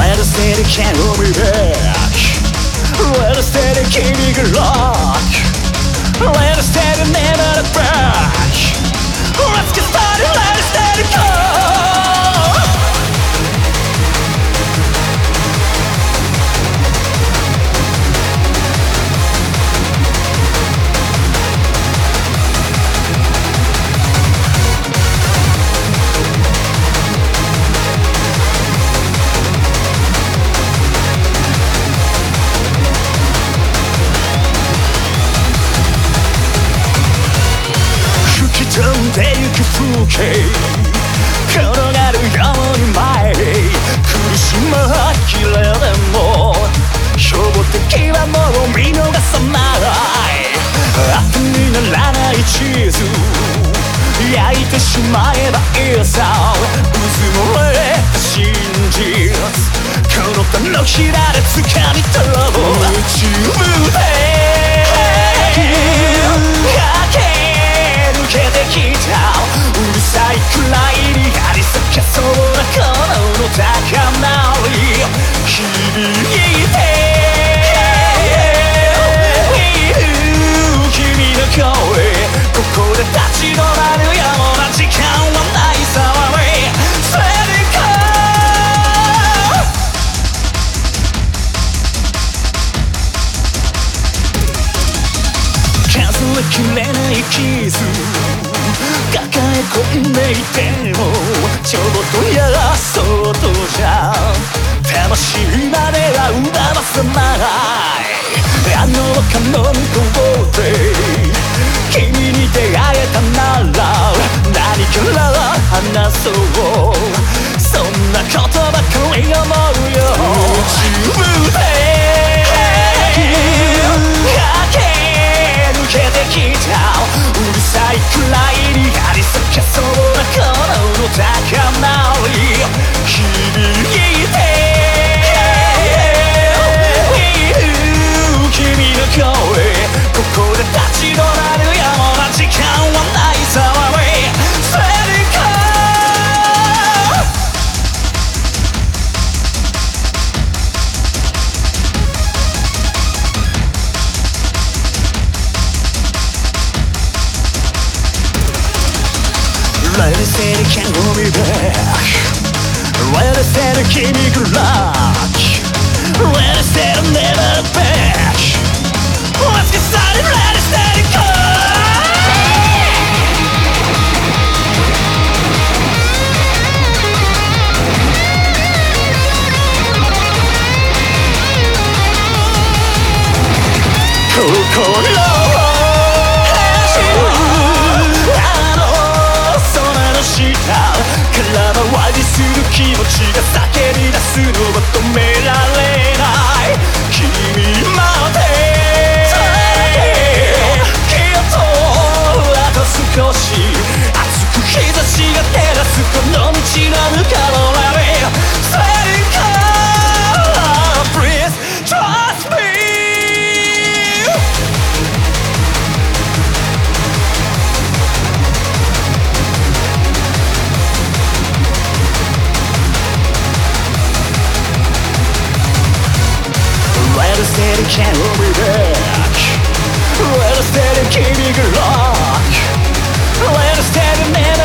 Let us dedicate will be back Let us dedicate good luck Let us dedicate never back Let's get started. 風景。転がるように前へ。苦しむ呆れでも標的はもう見逃さない。後にならないチーズ焼いてしまえばいいさ。うずもれた真実。この手のひらで掴み取ろう。数えきれない傷抱え込んでいてもちょっとやらそうとじゃ魂までは奪わせない。あの丘の Let us say they can't hold me back Let us say they keep me good luck Let us say they'll never back Let's get started, let us let it go「こ気持ちが叫び出すのは止め the steady can will be back Let the steady keep you luck Let the steady man